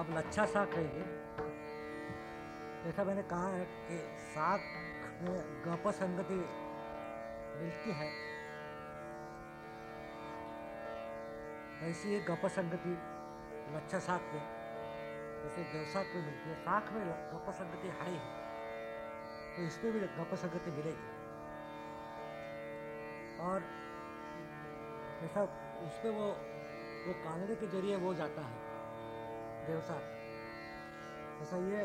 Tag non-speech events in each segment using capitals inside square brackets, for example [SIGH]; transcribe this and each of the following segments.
अब लच्छा साग कहेंगे जैसा मैंने कहा है कि साग में गप संगति मिलती है। ऐसी एक गप संगति लच्छा साग में, जैसे देवसाग में मिलती है। साग में गप संगति हाई है। तो इसमें भी गप संगति मिलेगी। और जैसा उसमें वो वो कानड़े के ज़रिए वो जाता है। देवसार ऐसा ये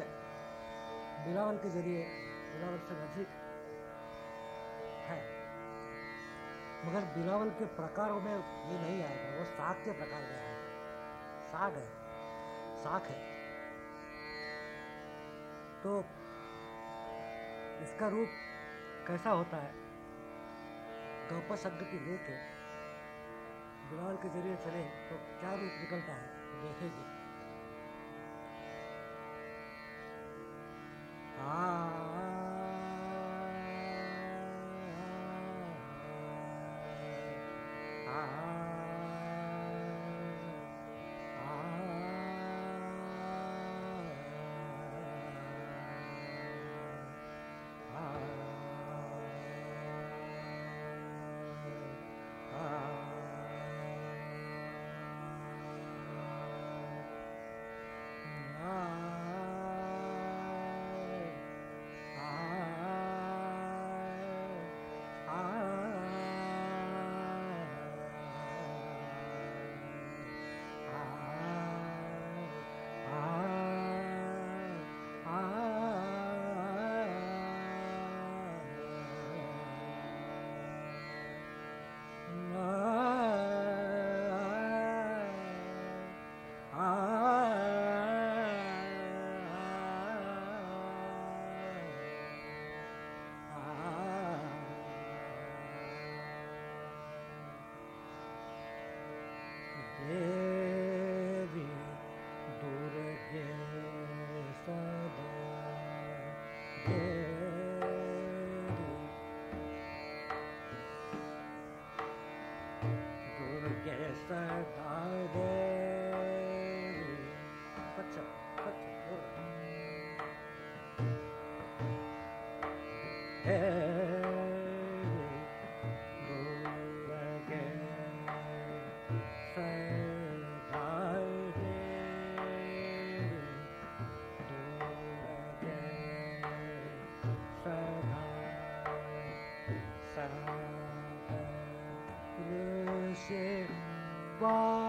बिलावल के ज़रिए, बिलावल से नजीक है। मगर बिलावल के प्रकारों में ये नहीं आएगा, वो साग के प्रकार में है साग है साग है। तो इसका रूप कैसा होता है? गौप संगति लेके बिलावल के ज़रिए चले तो क्या रूप निकलता है? देखेगी। Ah. 在大海里。不唱，不唱，我。哎。goodbye.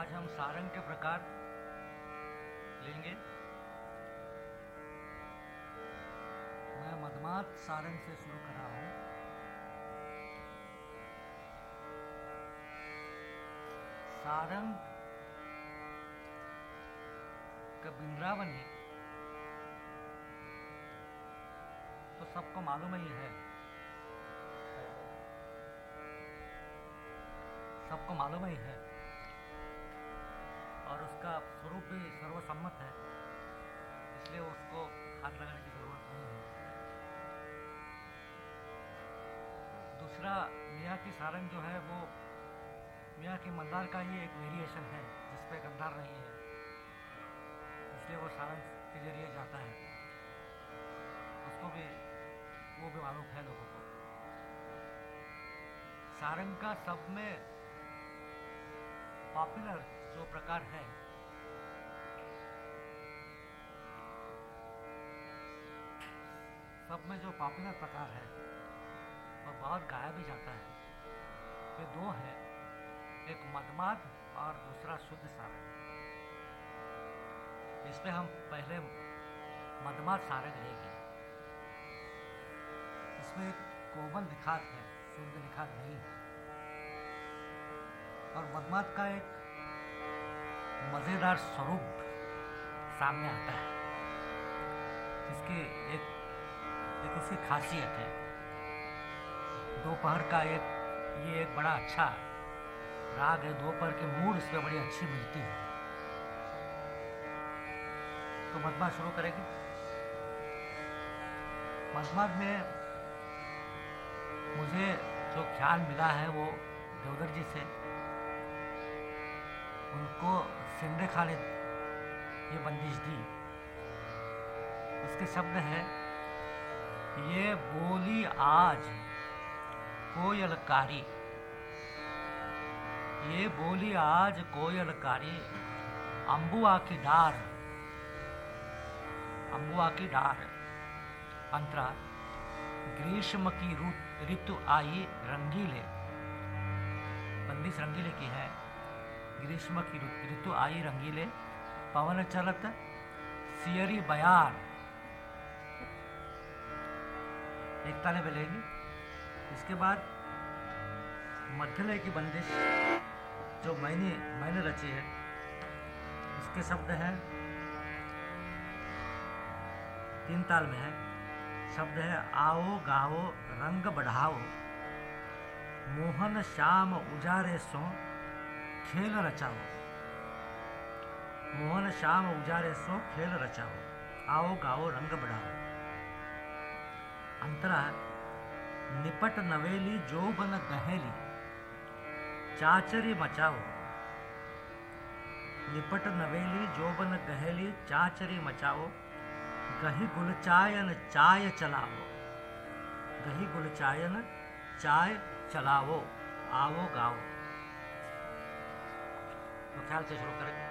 आज हम सारंग के प्रकार लेंगे। मैं मदमात सारंग से शुरू कर रहा हूँ। सारंग का बिंद्रावन है। तो सबको मालूम ही है। सबको मालूम ही है। स्वरूप भी सर्वसम्मत है। इसलिए उसको हाथ लगाने की ज़रूरत नहीं है। दूसरा, मियाँ की सारंग जो है वो मियाँ की मंदार का ही एक वेरिएशन है जिसपे गंधार नहीं है। इसलिए वो सारंग के ज़रिए जाता है। उसको भी, वो भी मालूम है लोगों को। सारंग का सब में पॉपुलर जो प्रकार है सब में जो पॉपुलर प्रकार है वो बहुत गाया भी जाता है। ये दो है, एक मदमाद और दूसरा शुद्ध सारंग। इसमें हम पहले मदमाद सारंग लेंगे। इसमें एक कोमल निखात है शुद्ध निखात नहीं है। और मदमाद का एक मज़ेदार स्वरूप सामने आता है। जिसकी एक एक उसकी खासियत है। दोपहर का एक, ये एक बड़ा अच्छा राग है। दोपहर की मूड इसमें बड़ी अच्छी मिलती है। तो मदमाद शुरू करेंगे। मदमाद में मुझे जो ख्याल मिला है वो देवदर जी से। उनको सिंधे खालिद ये बंदिश दी। उसके शब्द है ये बोली आज कोयलकारी। ये बोली आज कोयलकारी। अम्बुआ की डार। अम्बुआ की डार। अंतरा, ग्रीष्म की ऋतु आई रंगीले। बंदिश रंगीले की है। ग्रीष्म की ऋतु आई रंगीले। पवन चलत, सियरी बयार। एक ताले मिलेगी इसके बाद मध्यलय की बंदिश जो मैंने मैंने रची है उसके शब्द हैं, तीन ताल में है। शब्द है, आओ, गाओ, रंग बढ़ाओ, मोहन श्याम उजारे सो, खेल रचाओ। मोहन श्याम उजारे सो, खेल रचाओ, आओ, गाओ, रंग बढ़ाओ। अंतरा निपट नवेली जो बन गहेली, चाचरी मचाओ। निपट नवेली जो बन गहेली, चाचरी मचाओ। गही गुलचायन चाय चलाओ। गही गुलचायन चाय चलाओ। आओ गाओ। तो ख्याल से शुरू करेंगे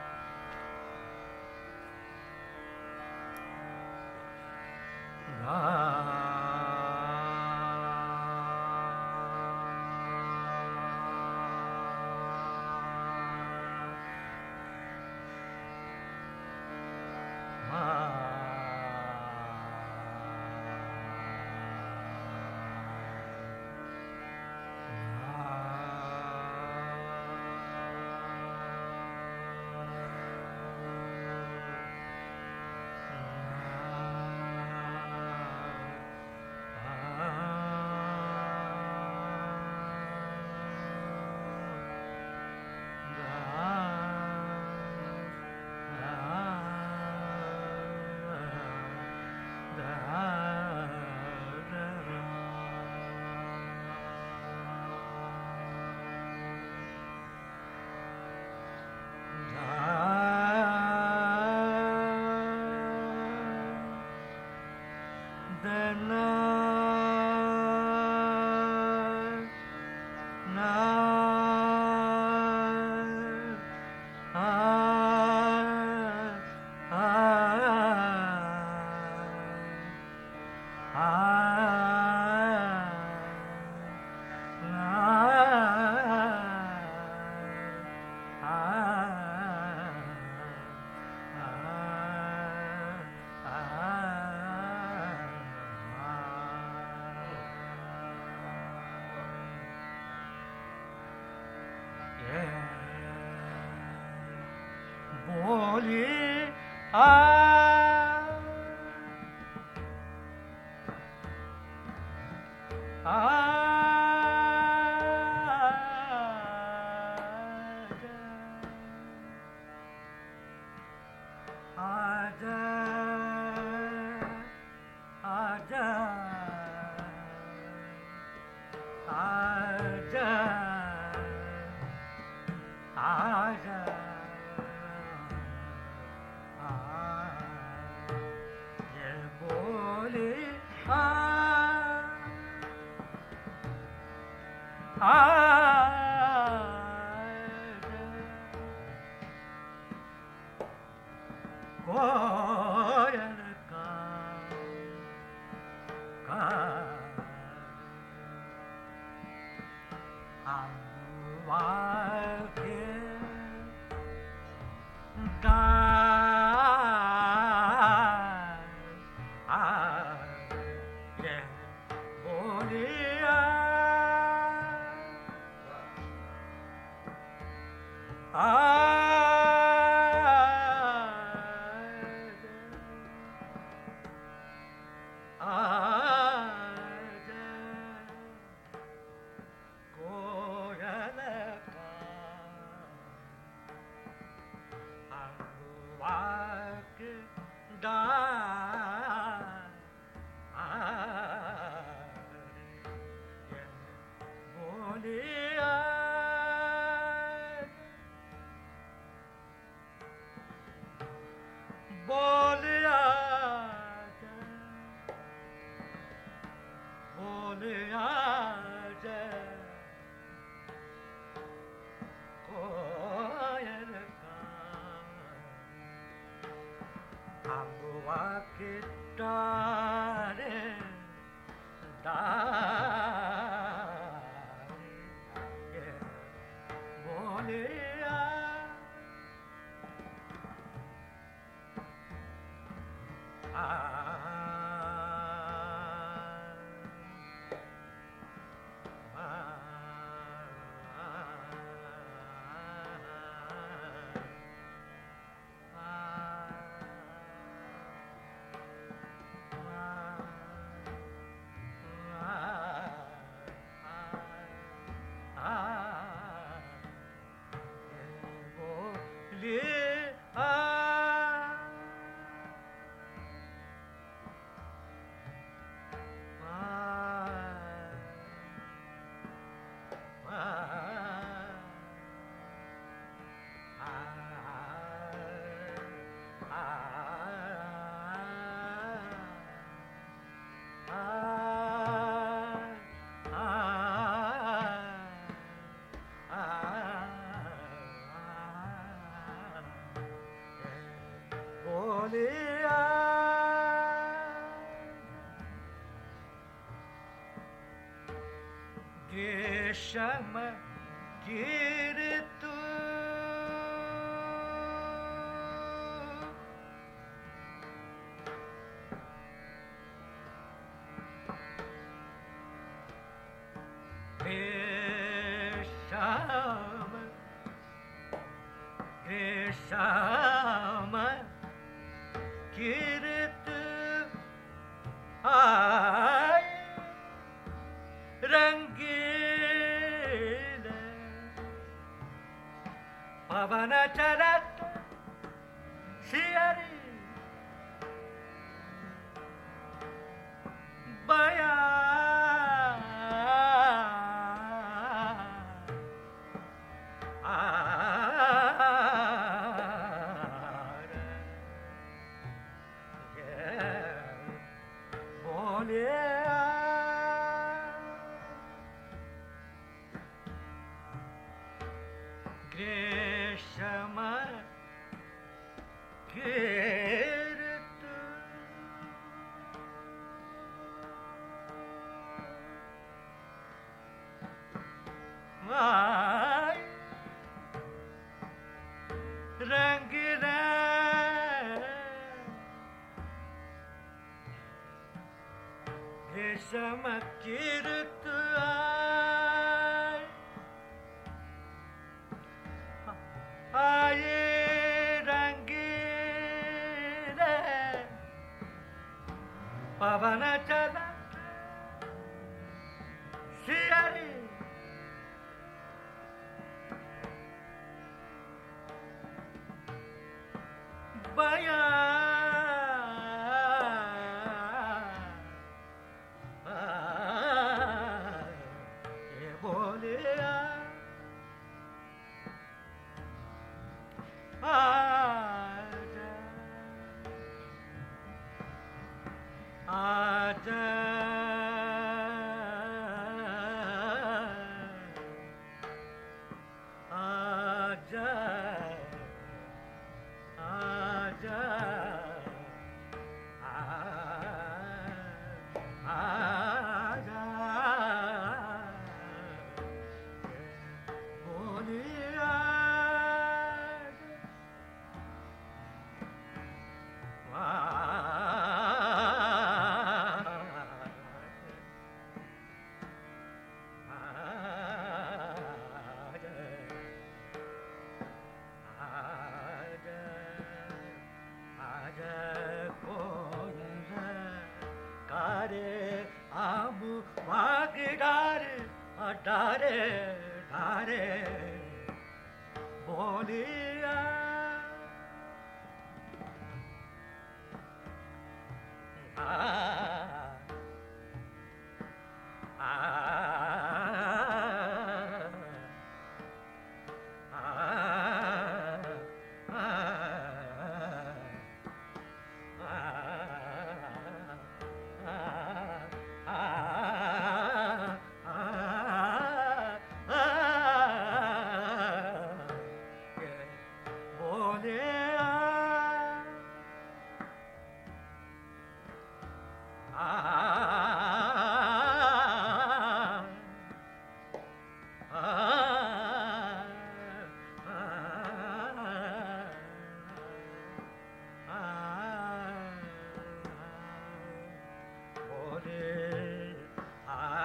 Ah. dark. शम कीर्तु cama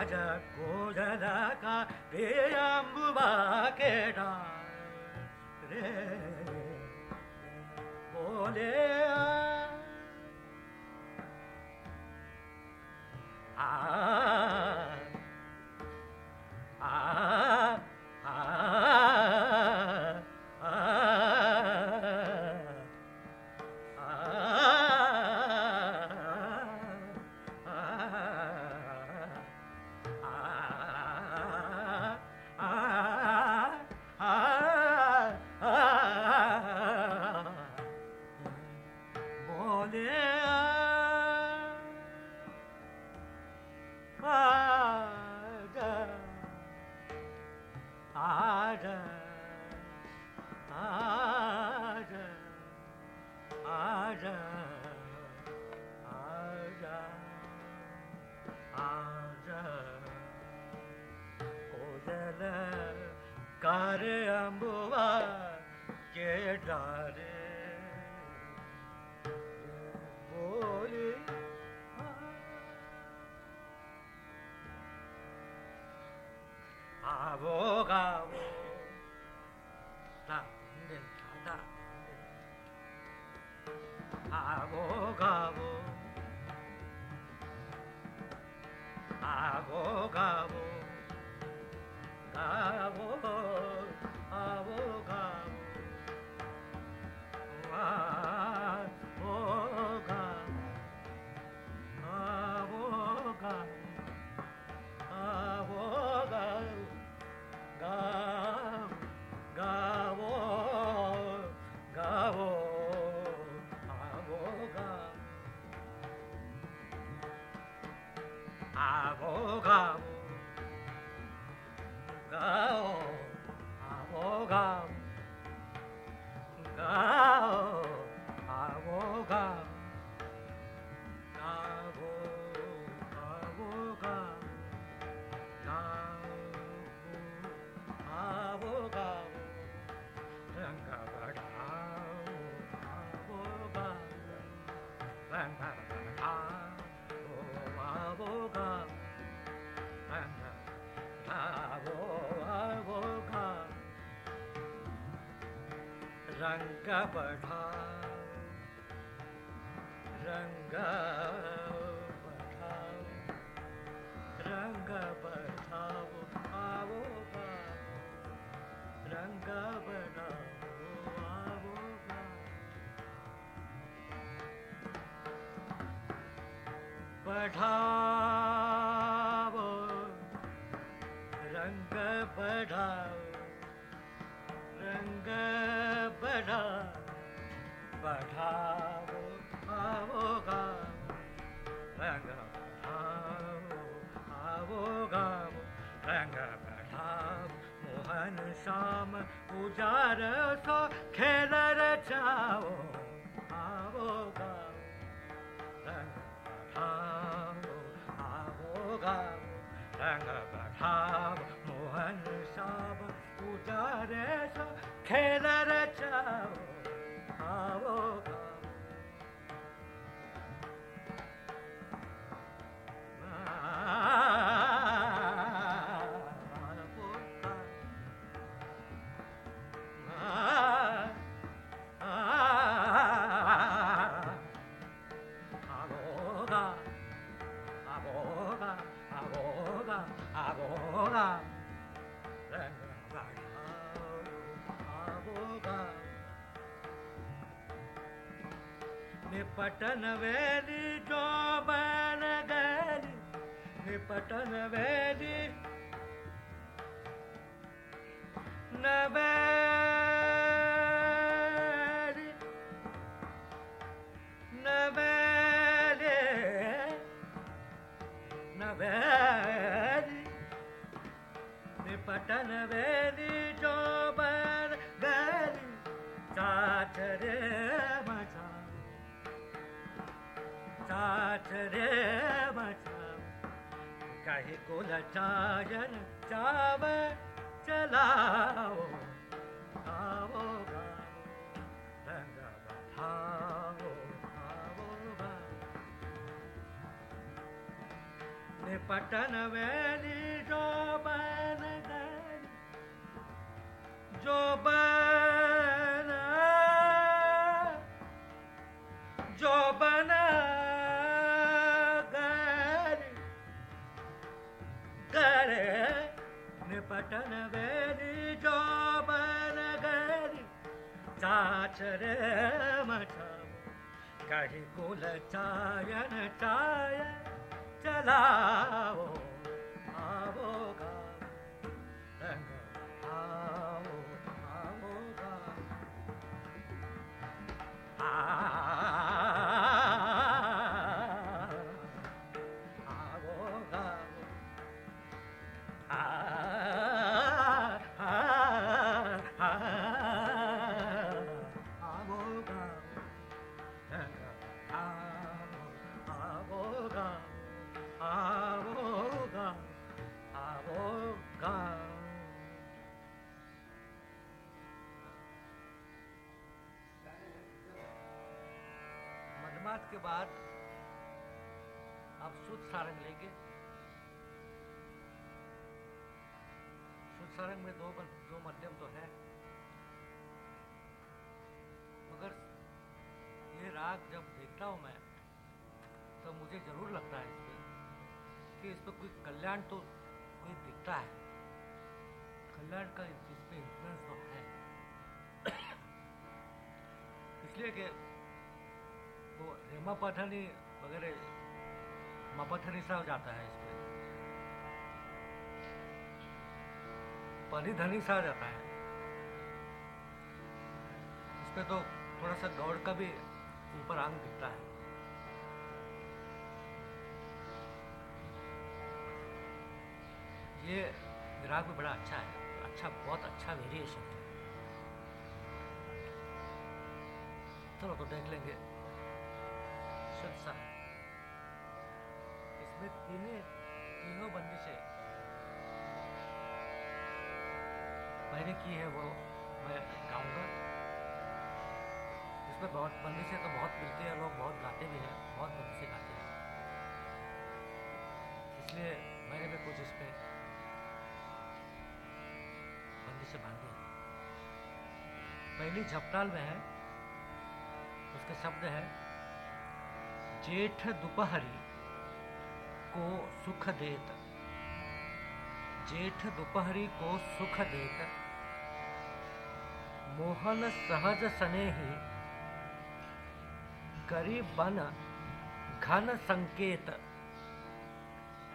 आज कोजल का रे अम्बुबा के रंग बढ़ाओ रंग रंग बढ़ाओ आवो रंग बढ़ाओ आवो बढ़ाओ मोहन श्याम उजार सो खेल रचाओ आवो गाओ रंग बढ़ाओ आवो गाओ रंग बढ़ाओ मोहन श्याम उजार सो खेल रचाओ आवो गाओ निपटन वेली जो बन गली निपटन वेली नवेली नवेली नवेली निपटन वेली जो बन गली चाच साथ रे बचाओ कहीं कुल चाजन चाव चलाओ गाओ रंग वेली जो बन जो बन ಪಟ್ಟಣವೇರಿ ಜೋಬನಗರಿ ಚಾಚರ ಮಠ ಕಡಿ ಕುಲ ಚಾಯನ ಚಾಯ ಚಲಾವೋ ಆವೋ ರಂಗ ಆವೋ ಆವೋ ಆ मधमात के बाद आप शुद्ध सारंग लेंगे। शुद्ध सारंग में दो दो मध्यम तो है। मगर ये राग जब देखता हूँ मैं तो मुझे ज़रूर लगता है इसमें कि इस पर कोई कल्याण तो कोई दिखता है। कल्याण का इस पे इन्फ्लुएंस तो है। [COUGHS] इसलिए कि वो रेमा पठानी वगैरह मपथनी सा हो जाता है इसमें। परिधनी सा जाता है। इसमें तो थोड़ा सा गौड़ का भी ऊपर आंग दिखता है। ये विराग भी बड़ा अच्छा है। अच्छा बहुत अच्छा वेरिएशन है। चलो तो देख लेंगे। सा इसमें तीनों मैंने की है वो। मैं गाऊँगा। इसमें बहुत बंदी से तो बहुत मिलते हैं, लोग बहुत गाते भी हैं, बहुत बंदी से गाते हैं। इसलिए मैंने भी कुछ इस पे बंदी बांधी पहली झपटाल में है। उसके शब्द है जेठ दोपहरी को सुख देत। जेठ दोपहरी को सुख देत। मोहन सहज स्नेही करी बन घन संकेत।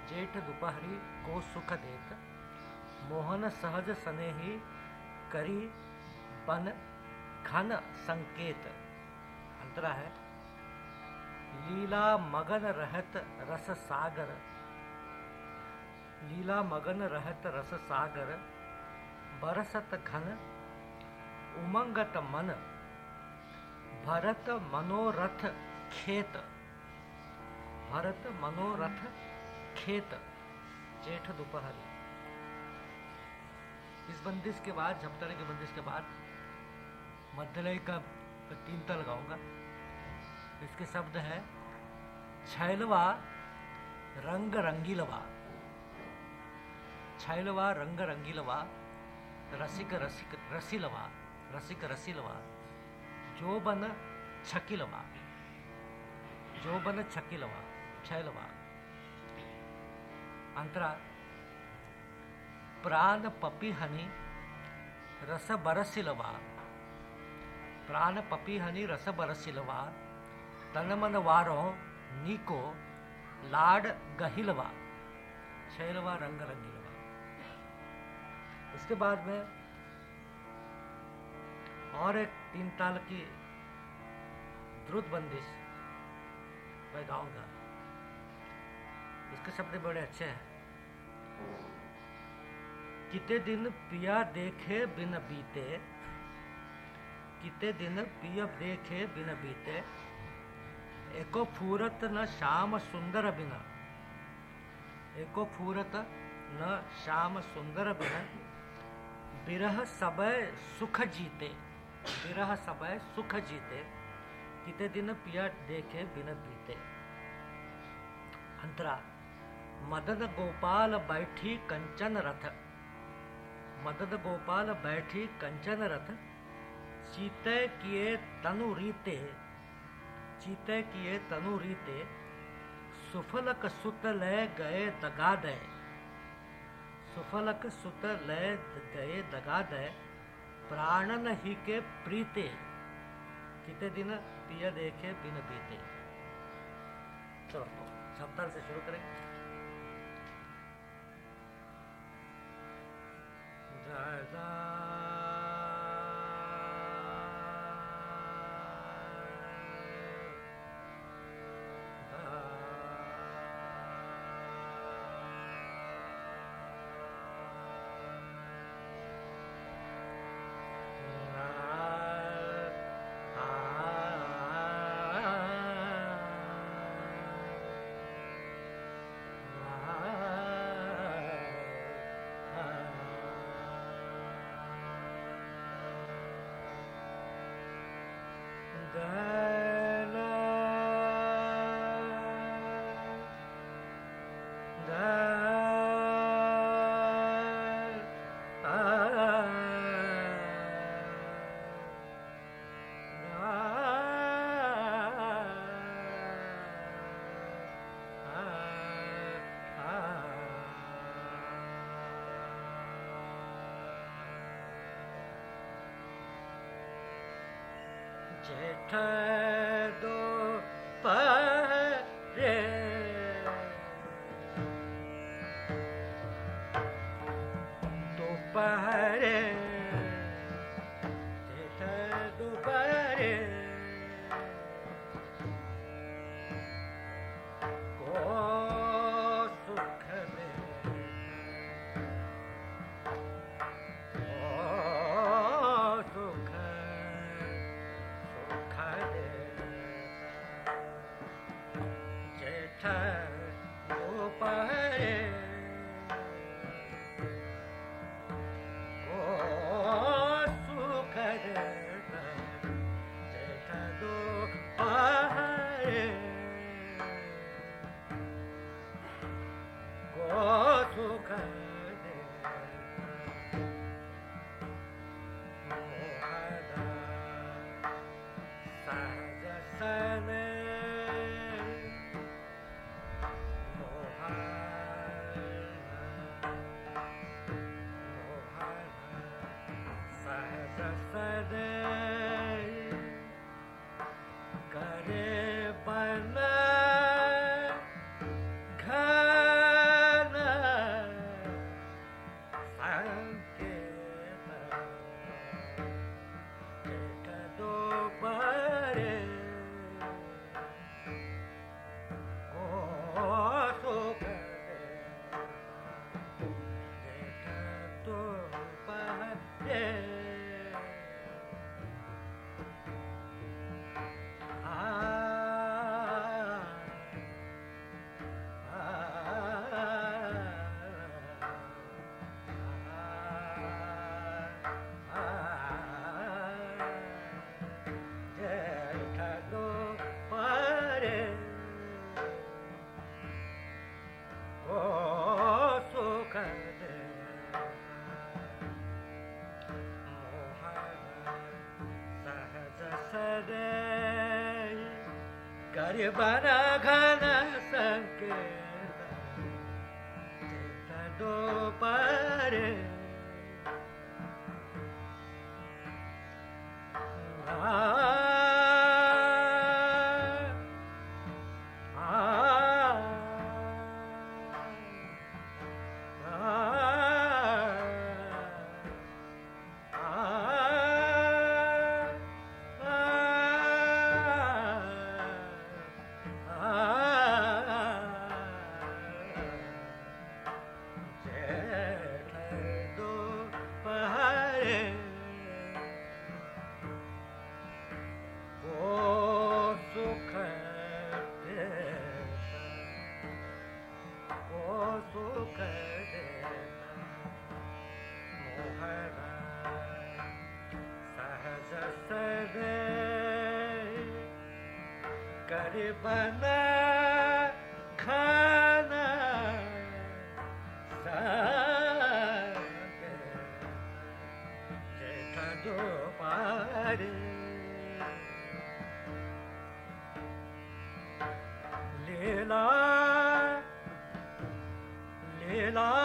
जेठ दोपहरी को सुख देत। मोहन सहज स्नेही करी बन घन संकेत। अंतरा है। लीला मगन रहत रस सागर। लीला मगन रहत रस सागर, बरसत घन, उमंगत मन। भरत मनोरथ खेत। भरत मनोरथ खेत। जेठ दोपहरी। इस बंदिश के बाद, झपटने की बंदिश के बाद, मध्यलय का तीन तल लगाऊँगा इसके शब्द है छैलवा रंग रंगीलवा छैलवा रंग रंगीलवा रसिक रसिक रसीलवा रसिक रसीलवा जोबन छकिलवा जोबन छकिलवा छैलवा अंतरा प्राण पपी हनी रस बरसिलवा प्राण पपी हनी रस बरसिलवा तनमन वारो नीको लाड गहिलवा शैलवा रंग रंगीलवा उसके बाद में और एक तीन ताल की द्रुत बंदिश मैं गाऊँगा। इसके शब्द बड़े अच्छे हैं। किते दिन पिया देखे बिन बीते? किते दिन पिया देखे बिन बीते? एको फूरत न श्याम सुंदर बिना। एको फूरत न श्याम सुंदर बिना। बिरह सबय सुख जीते। बिरह सबय सुख जीते। किते दिन पिया देखे बिन बीते। अंतरा, मदद गोपाल बैठी कंचन रथ। मदद गोपाल बैठी कंचन रथ। चीते किए तनु रीते। चीते किए तनु रीते, सुफलक सुत ले गए दगा दे। सुफलक सुत ले गए दगा दे, प्राणन ही के प्रीते। कितने दिन पिय देखे बिन बीते। चलो तो सप्ताह से शुरू करें। जेठ जेठ बन घन घर बना खाना दो तो पारे। लेला लेला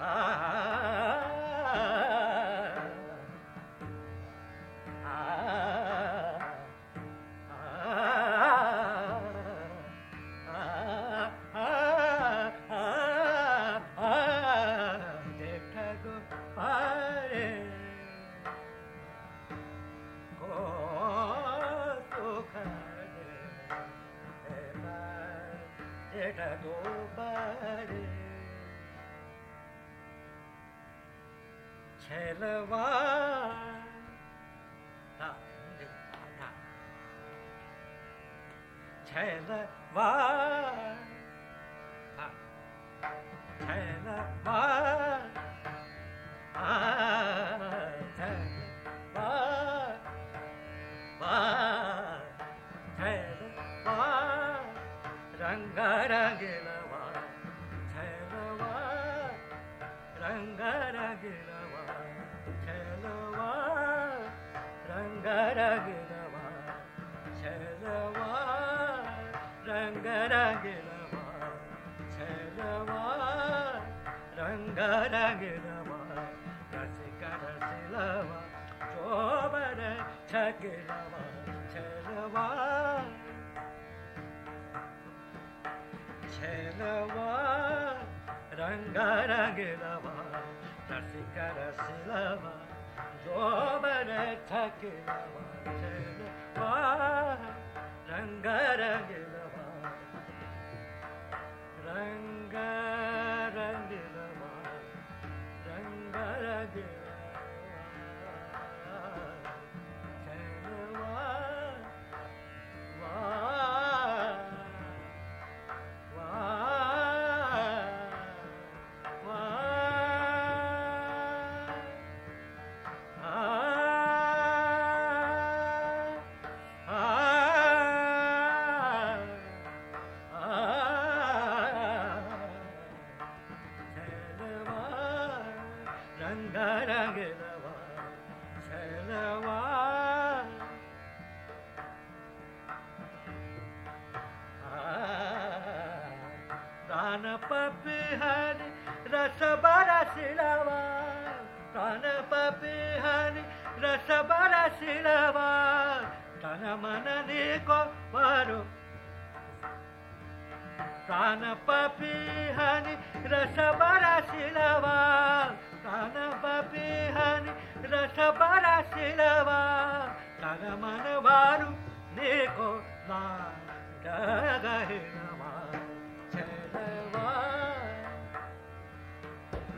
दो छलवा छलवा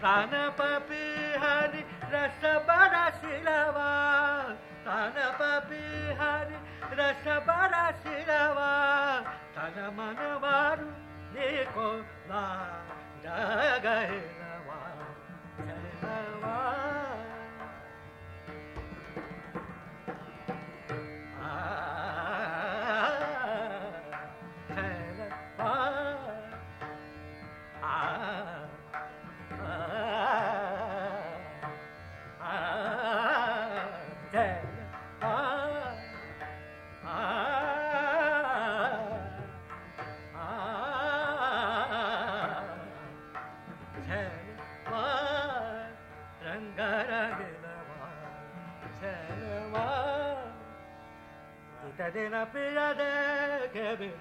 तन पपिहारि रस बाशवा कन पपिहारि रस बाशवा तन मनवा जग una plata que vende.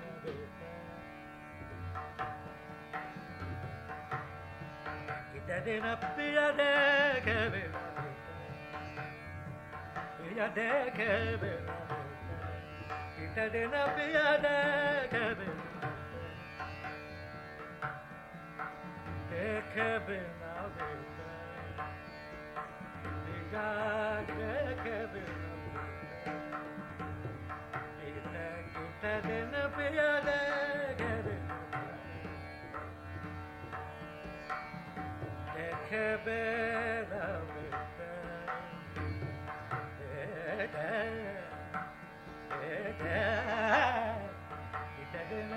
Quítate una plata que vende. Fíjate que vende. Quítate una plata que vende. De que vende. De que vende. दिन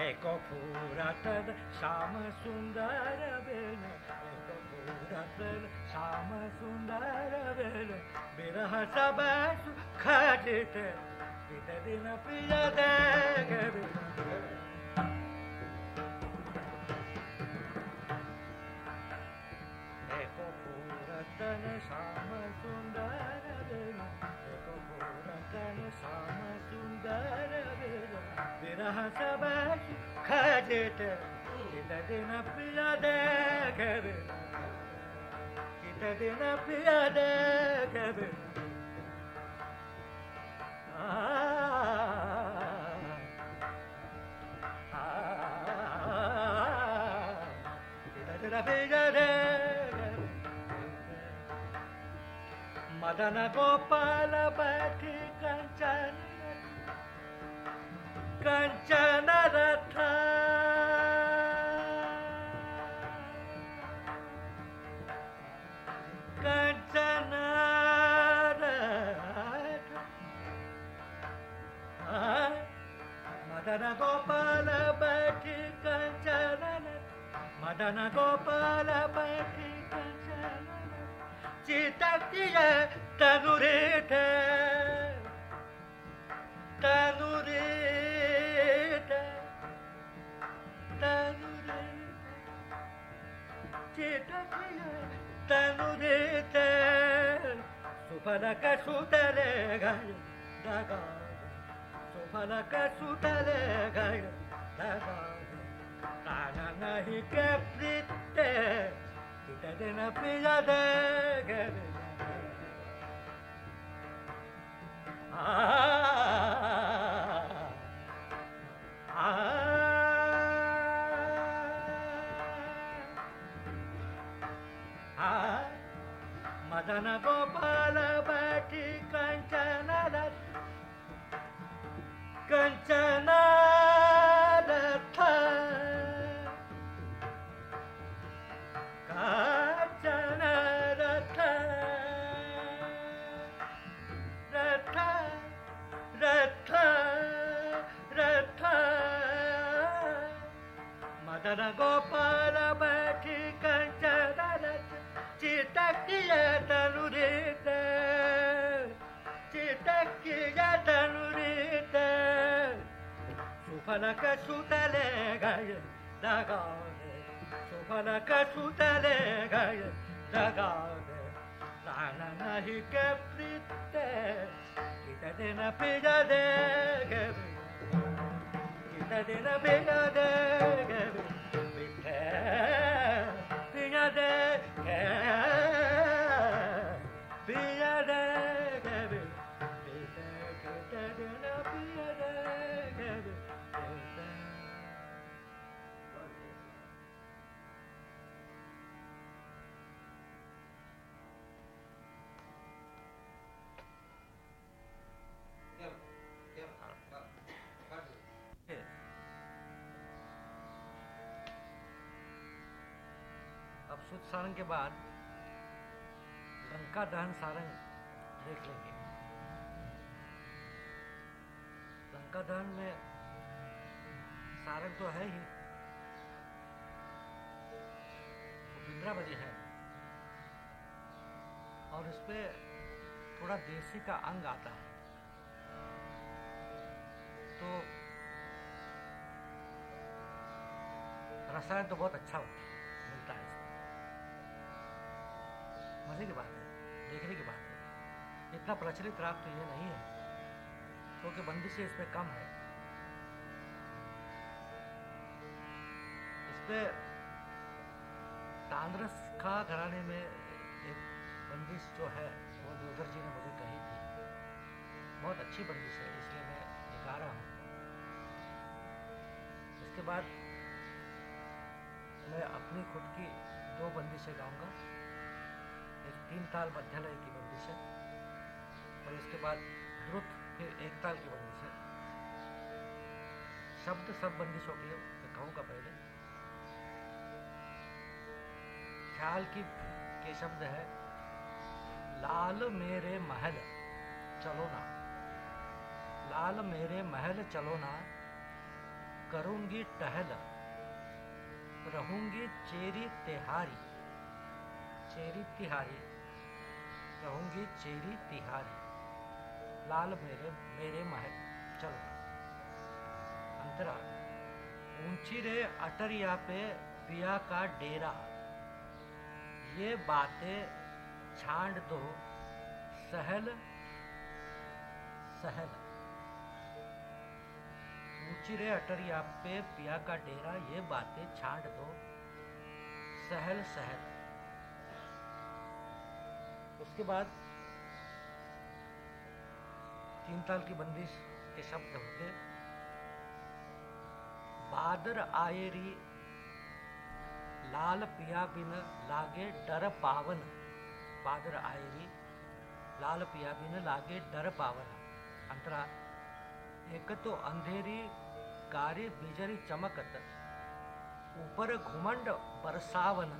एको पूरतन श्याम सुंदर बिन एको पूरतन श्याम सुंदर बिन बिरह सब खजित इत दिन प्रिय देख एको पूरतन श्याम सुंदर बिन एको पूरतन श्याम सुंदर बिन बिरह सब खजित इत दिन प्रिय देख इत दिन प्रिय देख मदन गोपाल बैठी कंचन कंचन मदन गोपाल बैठी कंचन मदन गोपाल बैठी कंचन चितकिय तनुरेत तनुरेत तनुरेत चितकिय तनुरेत सुफलक सुतले गय, दगा। सुफलक सुतले दगा प्राण नहीं के प्रीते दिन गोपाल बैठी कंचन रथ चितकिय तनुरित चितकिय तनुरित सुफलक सुतले गय दगाने सुफलक सुतले गय दगाने प्राण नहीं के प्रीत, कित दिन पिज दे कित दिन पिज दे पिज दे सारंग के बाद लंका दहन सारंग देख लेंगे। लंका दहन में सारंग तो है ही। वो बिंद्रावली है। और पे थोड़ा देसी का अंग आता है। तो रसायन तो बहुत अच्छा मिलता मज़े की बात है, देखने की बात है। इतना प्रचलित राग तो ये नहीं है, क्योंकि बंदिशें इस पे कम है। इस पे तांद्रस का घराने में एक बंदिश जो है, वो देवधर जी ने मुझे कही थी। बहुत अच्छी बंदिश है इसलिए मैं गा रहा हूँ। इसके बाद मैं अपनी खुद की दो बंदिशें गाऊँगा। तीन ताल मध्यलय की बंदिश है। और इसके बाद द्रुत फिर एक ताल की बंदिश है। शब्द सब बंदिशों के मैं कहूँगा पहले। ख्याल की, के शब्द है, लाल मेरे महल, चलो ना। लाल मेरे महल, चलो ना। करूँगी टहल, रहूँगी चेरी तिहारी। चेरी तिहारी। रहूँगी चेरी तिहारी। लाल मेरे मेरे महल चलो। अंतरा, ऊँची रे अटरिया पे पिया का डेरा। ये बातें छांड दो, सहल सहल। ऊँची रे अटरिया पे पिया का डेरा, ये बातें छांट दो, सहल सहल। उसके बाद तीन साल की बंदिश के शब्द होते, बादर आयरी, लाल पिया बिन लागे डर पावन। बादर आयरी, लाल पिया बिन लागे डर पावन। अंतरा, एक तो अंधेरी कारी बिजरी चमकत, ऊपर घुमंड बरसावन।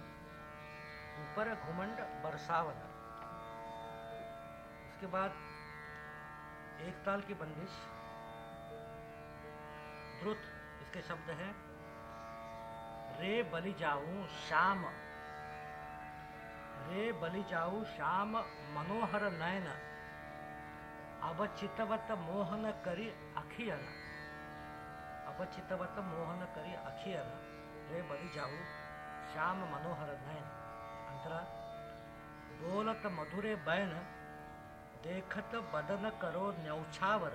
ऊपर घुमंड बरसावन। उसके बाद एक ताल की बंदिश। द्रुत इसके शब्द हैं, रे बलि जाऊँ शाम रे बलि जाऊँ शाम मनोहर नयन। अब चितवत मोहन करी अखियन। अब चितवत मोहन करी अखियन। रे बलि जाऊ श्याम मनोहर नयन। अंतरा, बोलत मधुरे बैन। देखत बदन करो न्यौछावर।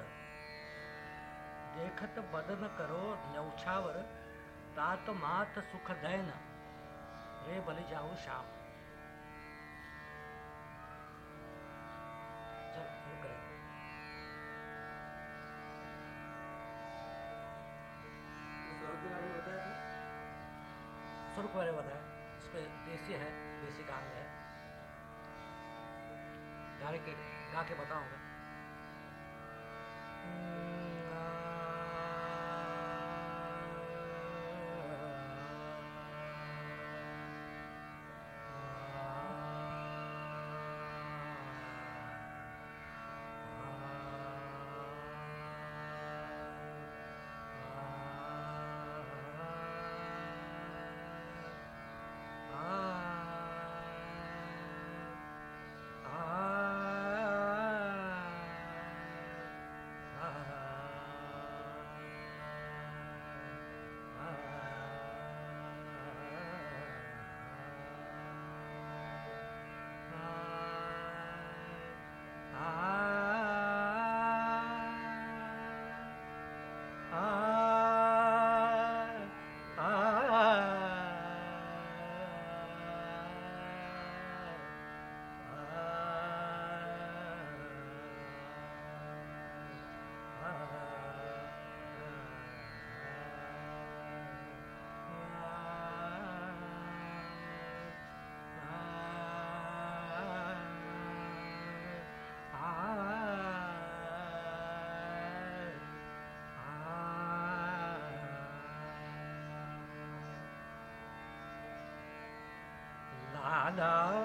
देखत बदन करो न्यौछावर, तात मात सुख दैन। रे बलि जाऊ श्याम। सुर के गा के बताऊँगा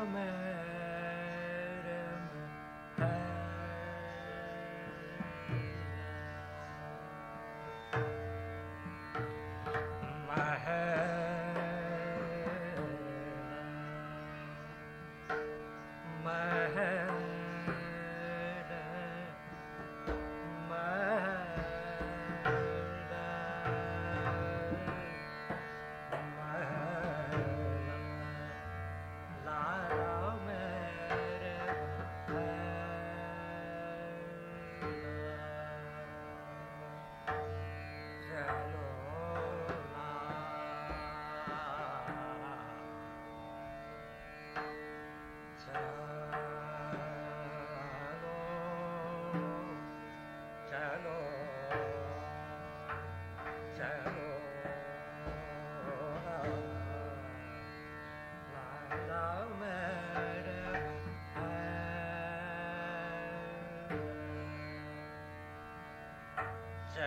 Oh, man.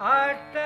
அட்ட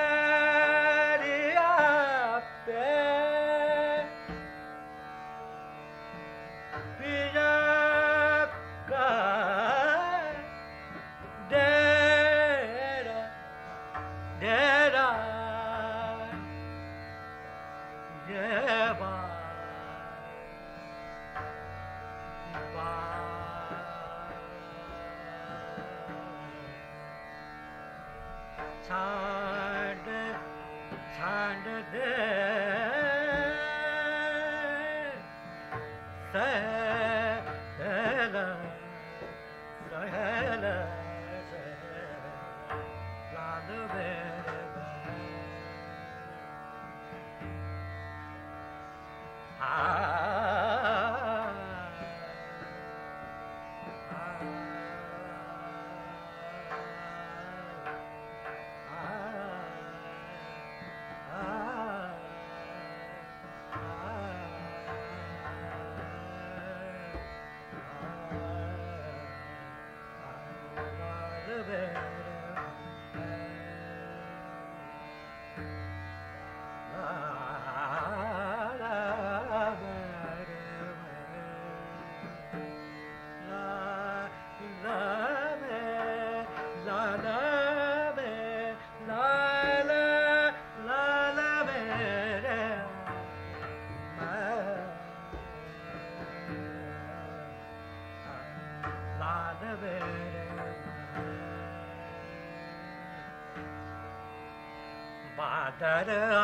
बादर आ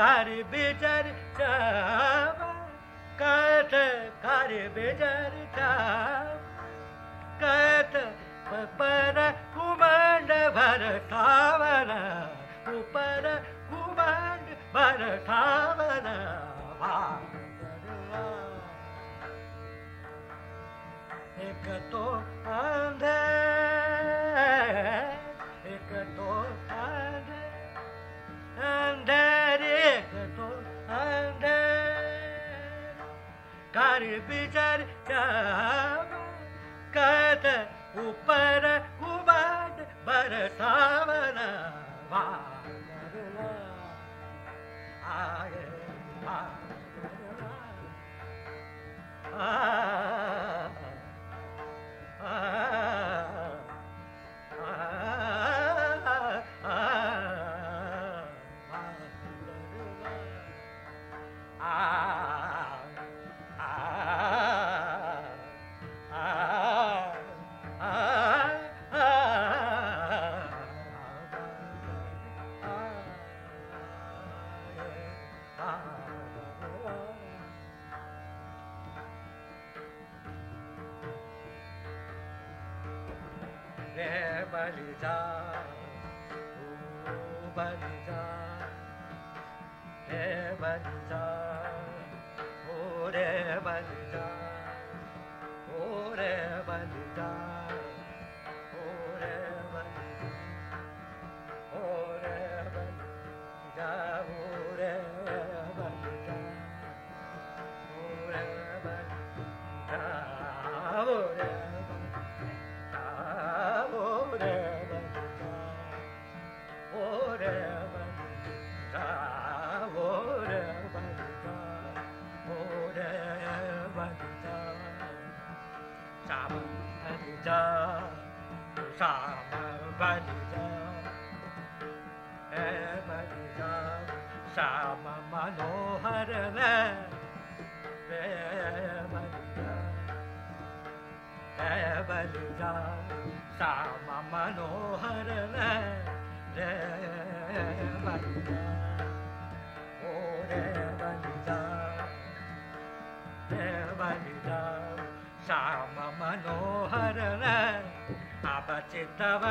कर बिजर कत कर बिजर।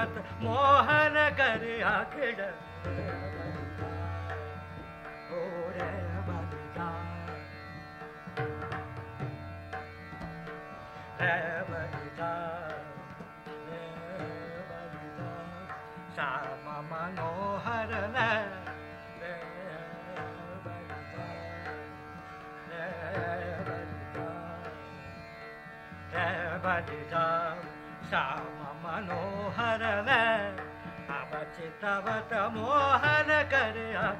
चितवत मोहन कर आखिड़ ओरे बलिदा रे बलिदा रे बलिदा श्याम मनोहर रे रे बलिदा मोहन कर अखिल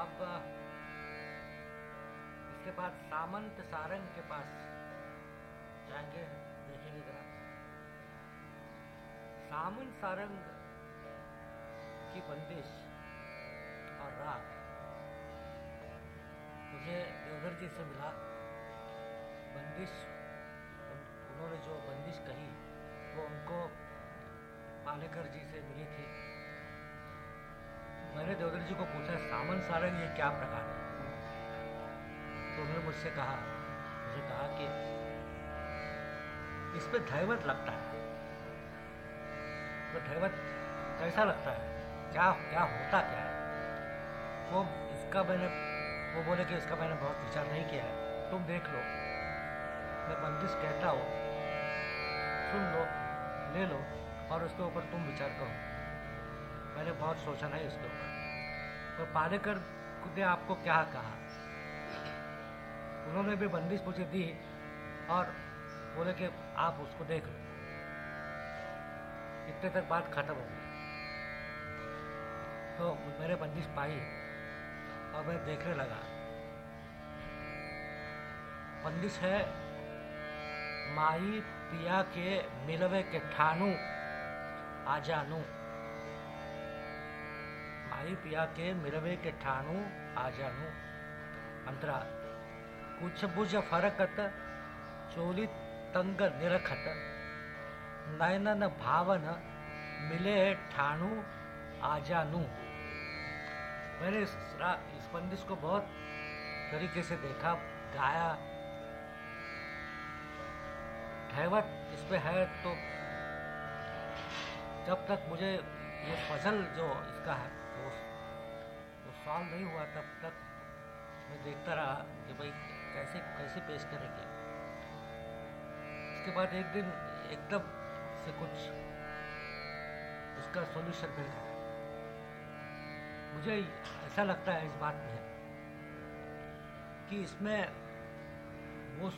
अब इसके बाद सामंत सारंग के पास जाएँगे देखेंगे जरा। सामंत सारंग की बंदिश और राग मुझे देवधर जी से मिला। बंदिश उन्होंने जो बंदिश कही, वो उनको पालेकर जी से मिली थी। मैंने देवधर जी को पूछा, सामन सारंग ये क्या प्रकार है? तो उन्होंने मुझसे कहा, मुझे कहा कि इस पे दैवत लगता है। तो दैवत कैसा लगता है? क्या क्या होता क्या है? वो इसका मैंने, वो बोले कि इसका मैंने बहुत विचार नहीं किया है। तुम देख लो, मैं बंदिश कहता हूँ, सुन लो, ले लो और उसके ऊपर तुम विचार करो। मैंने बहुत सोचा है इसके ऊपर। तो पालेकर ने आपको क्या कहा? उन्होंने भी बंदिश मुझे दी और बोले कि आप उसको देख लो। इतने तक बात खत्म हो गई। तो मैंने बंदिश पाई और मैं देखने लगा। बंदिश है माई पिया के मिलवे के ठानू आजानू माई पिया के मिलवे के ठानू आजानू अंतरा कुछ बुझ फरकत चोली तंग निरखत। नयनन भावन मिले ठाणु आजानू मैंने इस, बंदिश को बहुत तरीके से देखा गाया। ठहवत इस पे है तो जब तक मुझे ये पजल जो इसका है वो सॉल्व नहीं हुआ तब तक मैं देखता रहा कि भाई कैसे कैसे पेश करेंगे। इसके बाद एक दिन एकदम से कुछ उसका सॉल्यूशन मिल गया। मुझे ऐसा लगता है इस बात में कि इसमें वो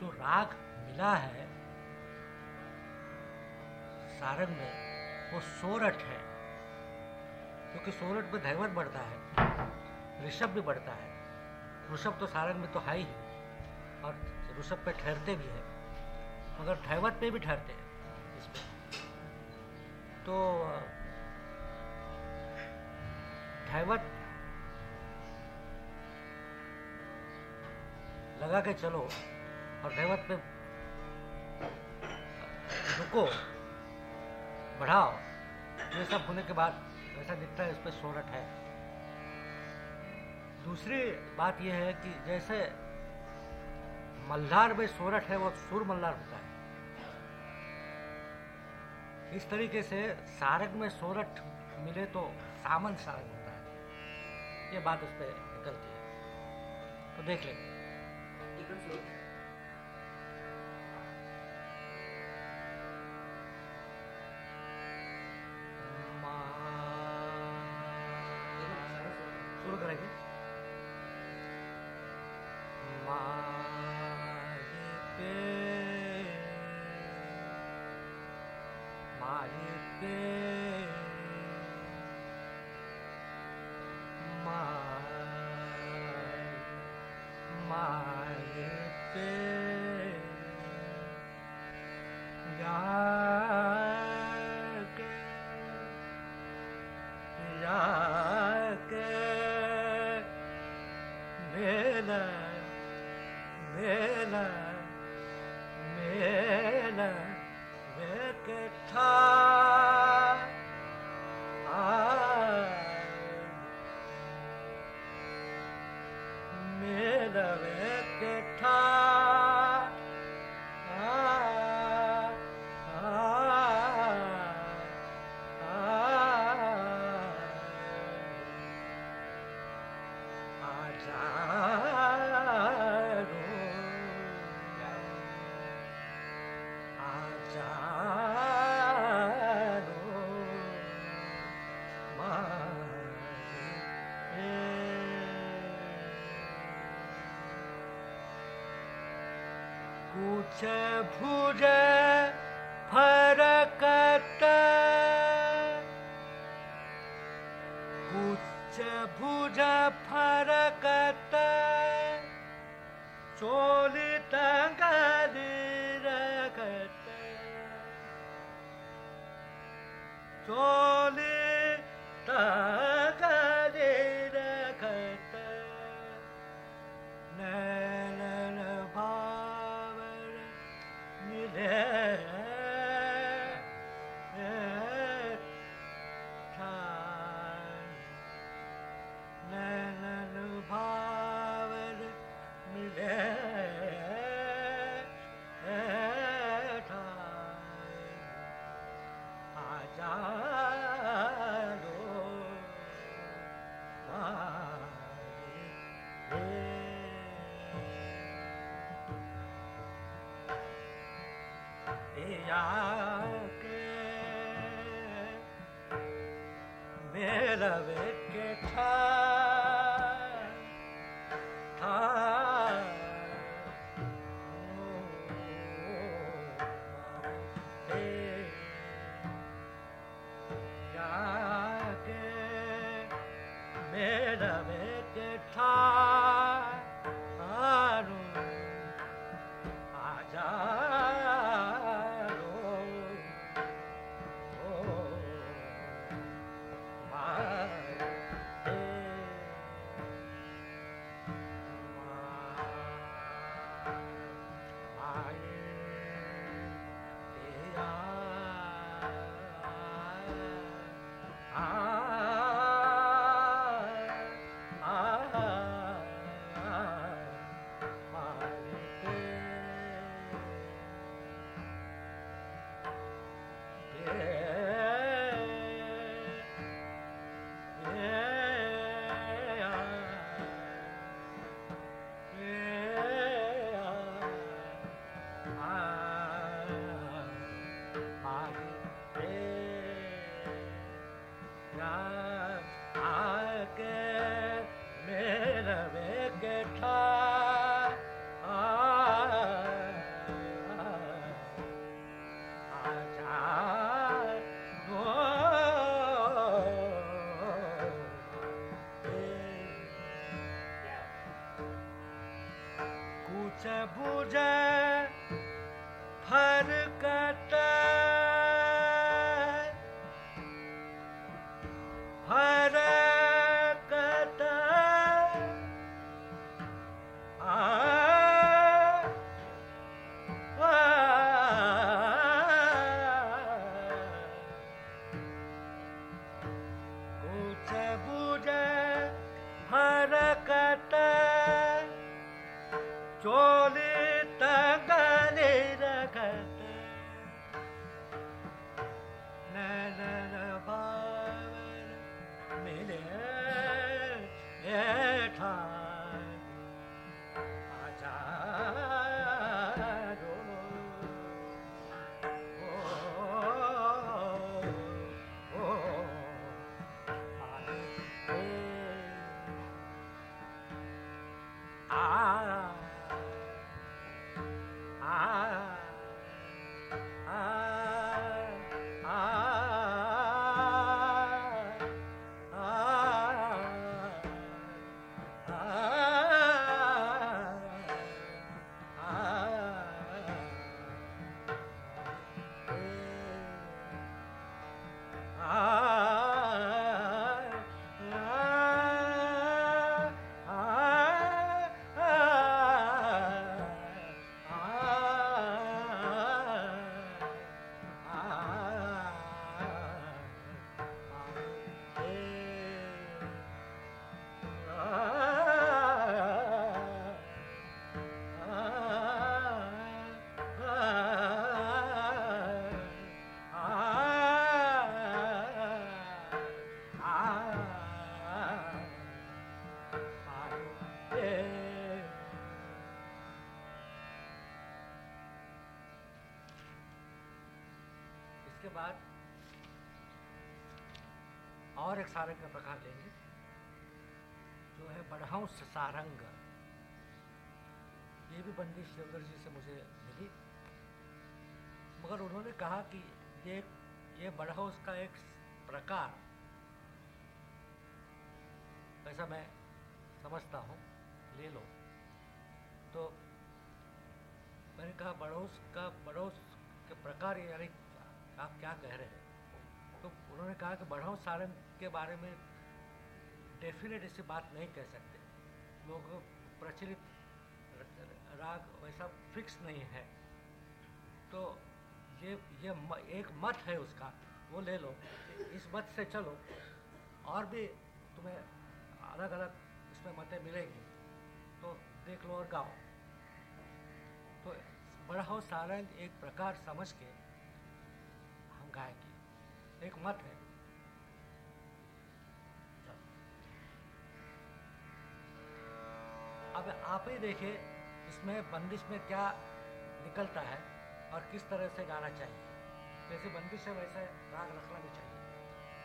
जो राग मिला है, सारंग में, वो सोरठ है। क्योंकि सोरठ में धैवत बढ़ता है, ऋषभ भी बढ़ता है। ऋषभ तो सारंग में तो है ही और ऋषभ पे ठहरते भी है, मगर ठहवत पे भी ठहरते हैं तो ठहवत लगा के चलो और ठहवत पे रुको, बढ़ाओ, ये सब होने के बाद ऐसा दिखता है इस पर सोरठ है। दूसरी बात यह है कि जैसे मल्हार में सोरठ है, वो सुर मल्हार होता है। इस तरीके से सारंग में सोरठ मिले तो सामन सारंग होता है। ये बात उस पर निकलती है। तो देख लेंगे। पूज मेरा के था था बुझे बाद और एक सारंग का प्रकार लेंगे जो है बढ़ाऊस सारंग। ये भी बंदिश देवदर जी से मुझे मिली। मगर उन्होंने कहा कि ये ये बढ़ाऊस का एक प्रकार, ऐसा मैं समझता हूँ, ले लो। तो मैंने कहा बड़ोस का बड़ोस के प्रकार यानी आप क्या कह रहे हैं? तो उन्होंने कहा कि बढ़ाओ सारंग के बारे में डेफिनेट ऐसी बात नहीं कह सकते। लोग प्रचलित राग वैसा फिक्स नहीं है। तो ये ये एक मत है उसका, वो ले लो। इस मत से चलो। और भी तुम्हें अलग अलग इसमें मतें मिलेंगी। तो देख लो और गाओ। तो बढ़ाओ सारंग एक प्रकार समझ के गाएगी एक मत है। अब आप ही देखिए, इसमें, बंदिश में क्या निकलता है और किस तरह से गाना चाहिए। जैसे बंदिश है, वैसे राग रखना भी चाहिए।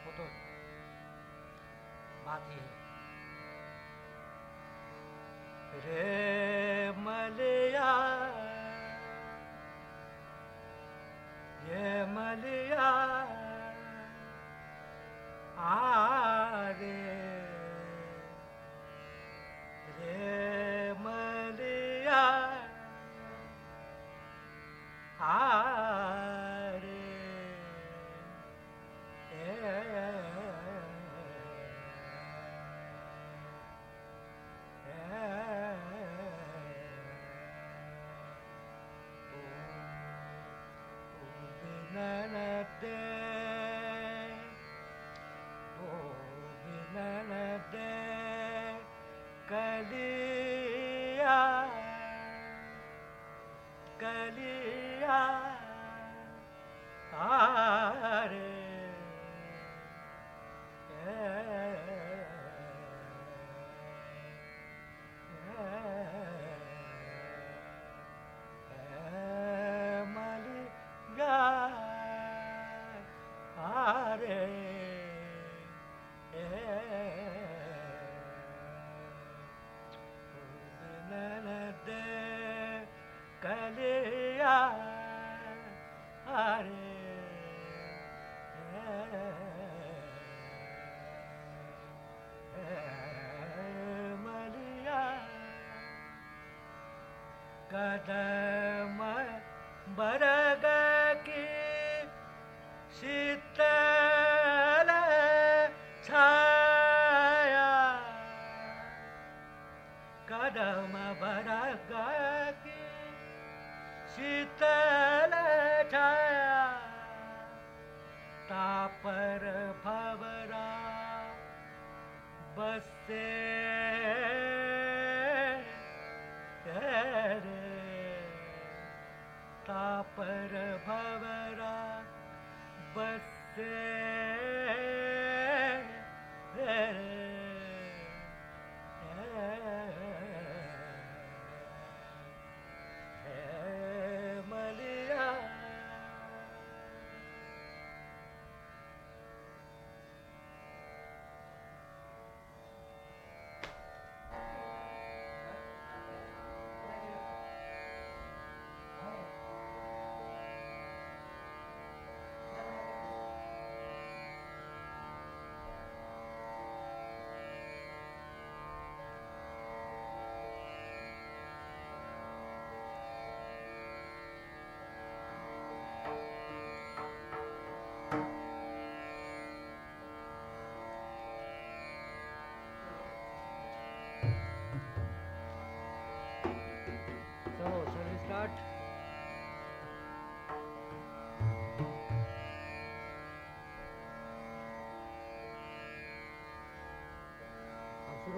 वो तो बात ही है। रे मलिया मलिया आ रे रे मलिया आरे। कदम बर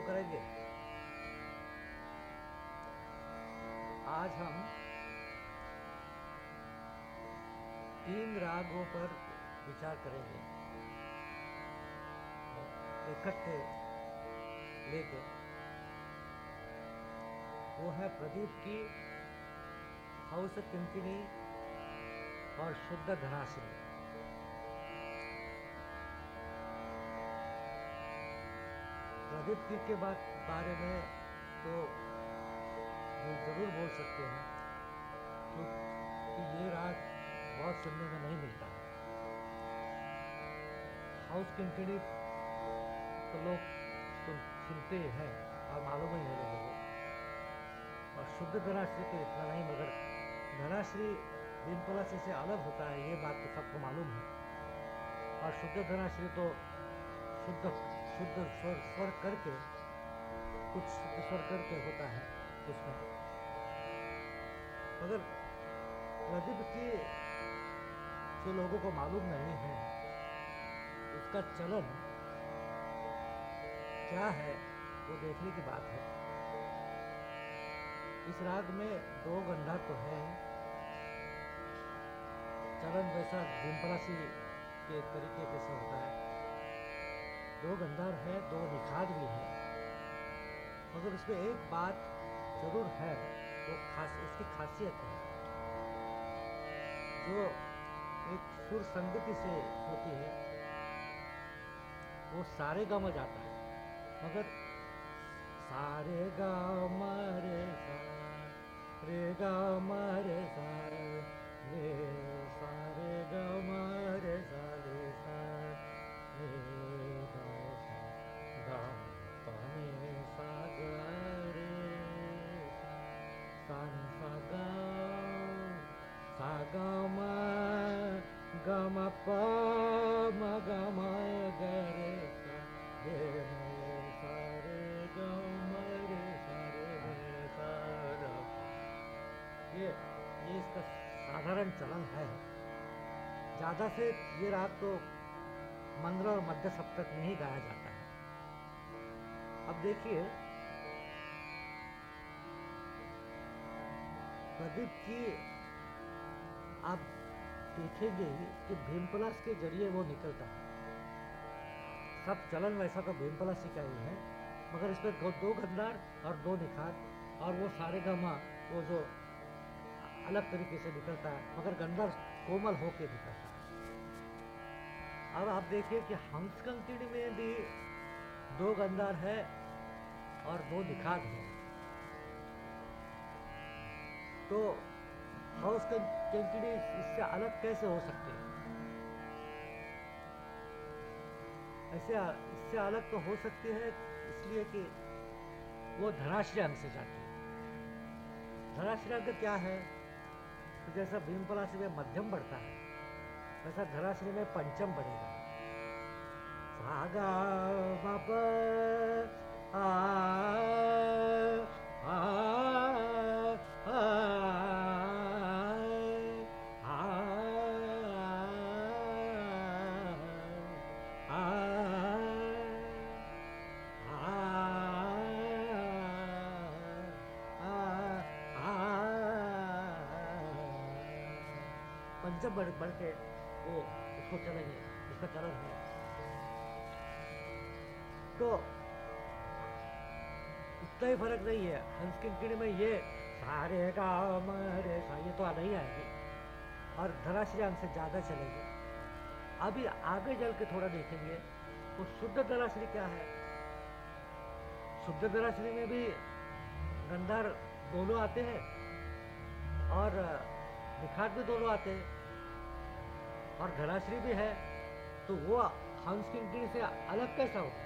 करेंगे। आज हम तीन रागों पर विचार करेंगे। इकट्ठे लेके। वो है प्रदीप की हौस किंकिणी और शुद्ध धनाश्री प्रदीप की बात बारे में तो हम ज़रूर बोल सकते हैं क्योंकि ये राग बहुत सुनने में नहीं मिलता। है हाउस किंकिणी तो लोग सुन, सुनते हैं और मालूम ही है लोगों को और शुद्ध धनाश्री तो इतना नहीं मगर धनाश्री भीमपलासी से अलग होता है ये बात तो सबको मालूम है। और शुद्ध धनाश्री तो शुद्ध शुद्ध स्वर स्वर करके, कुछ शुद्ध स्वर करके होता है उसमें मगर प्रदीप की जो लोगों को मालूम नहीं है, उसका चलन क्या है, वो देखने की बात है। इस राग में दो गंधा तो है। चलन वैसा भीमपलासी के तरीके कैसे होता है। दो गंधार है, दो निखार भी है। मगर उसमें एक बात ज़रूर है, वो खास, उसकी खासियत है। जो एक सुर संगति से होती है, वो सारे गा में जाता है। मगर सारे गा रे सा, रे गा रे सा, रे साधारण चलन है। ज़्यादा से ये राग तो मंगल और मध्य सप्तक में ही गाया जाता है। अब देखिए, प्रदीप की आप देखेंगे ही कि भीमपलास के ज़रिए वो निकलता है। सब चलन वैसा तो भीमपलासी का ही है मगर इसमें दो, दो गंधार और दो निखार और वो सारे गमा वो जो अलग तरीके से निकलता है मगर गंधार कोमल होके निकलता है। अब आप देखिए कि हंस कंकिणी में भी दो गंदार है और दो निखार है। तो हाउस कंकिणी इससे अलग कैसे हो सकते हैं? ऐसे, इससे अलग तो हो सकती है, इसलिए कि वो धनाश्रय अंग से जाती है। धनाश्रय अंग क्या है? तो जैसा भीमपलासी में मध्यम बढ़ता है, वैसा धनाश्री में पंचम बढ़ेगा। सागा बाप आ आ आ बढ़ बढ़ के वो उसको चलेंगे इसका चलन है। तो इतना ही फ़र्क नहीं है। हंस किंकिणी में ये सारे काम रे सा ये तो नहीं आएगी। और धराश्री अंश से ज़्यादा चलेगी। अभी आगे चल के थोड़ा देखेंगे तो शुद्ध धराश्री क्या है? शुद्ध धराश्री में भी गंधार दोनों आते हैं और निखात भी दोनों आते हैं। और धराश्री भी है तो वो हंस किंकिणी से अलग कैसा है?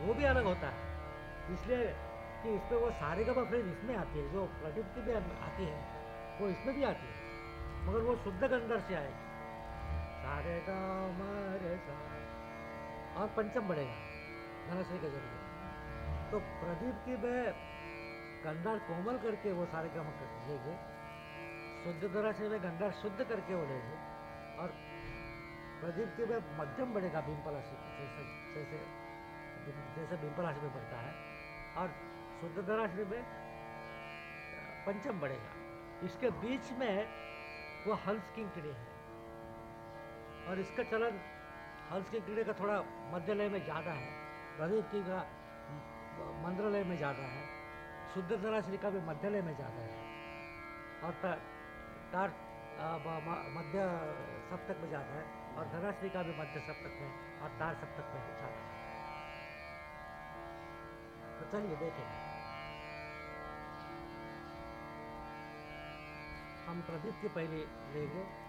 वो भी अलग होता है। इसलिए कि इसमें वो सारे का बफरेज इसमें आती है, जो प्रदीप की भी आती है, वो इसमें भी आती है। मगर वो शुद्ध गंधर से आएगी सारे का मरे सा। और पंचम बढ़ेगा धनश्री के ज़रिए तो प्रदीप की में गंधार कोमल करके वो सारे काम लेंगे शुद्ध धराशय में गंधार शुद्ध करके वो लेंगे और प्रदीप के में मध्यम बढ़ेगा भीमपला जैसे जैसे जैसे भीमपला में बढ़ता है। और शुद्ध धराश्री में, पंचम बढ़ेगा। इसके बीच में वो हंस किंग कीड़े है। और इसका चलन हंस के कीड़े का थोड़ा मध्यलय में ज़्यादा है। प्रदीप की का मंद्रलय में ज़्यादा है। शुद्ध धराश्री का भी मध्यलय में ज़्यादा है। और तार मध्य सप्तक में जाता है और धनाश्री का भी मध्य सप्तक में और तार सप्तक में जाता है। तो चलिए देखेंगे। हम प्रदीप के पहले लेंगे।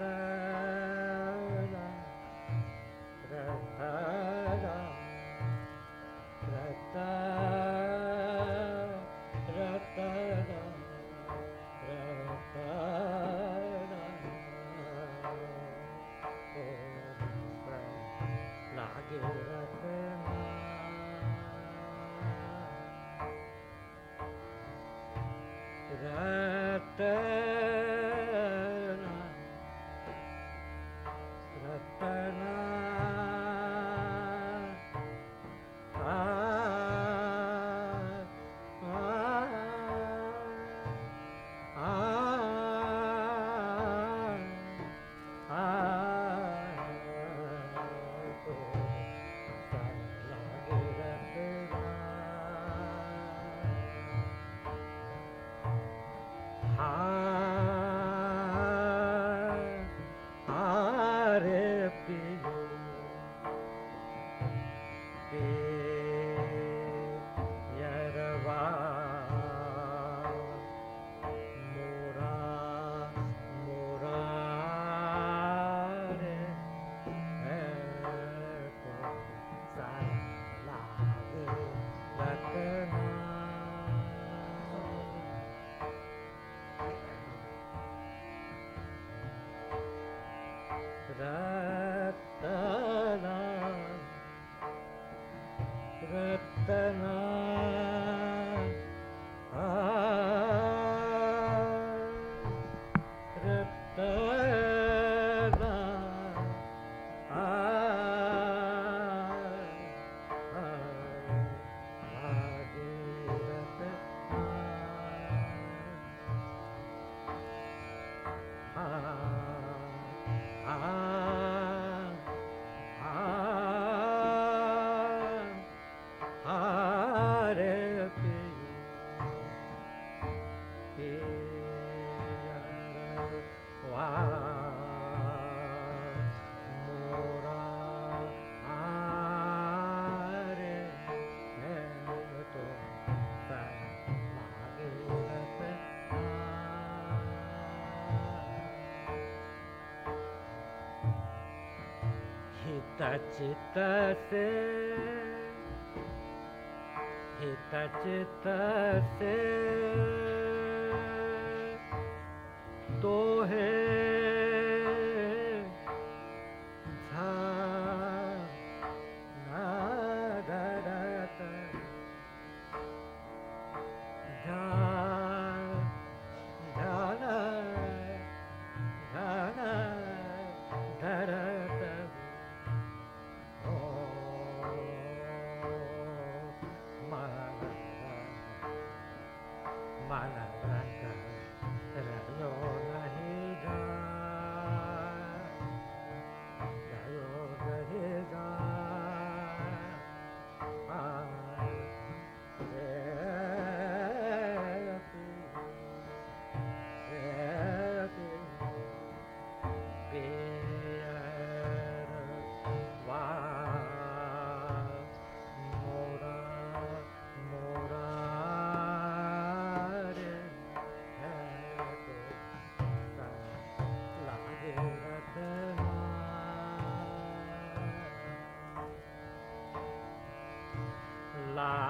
da Rata चित से हित चित से तो la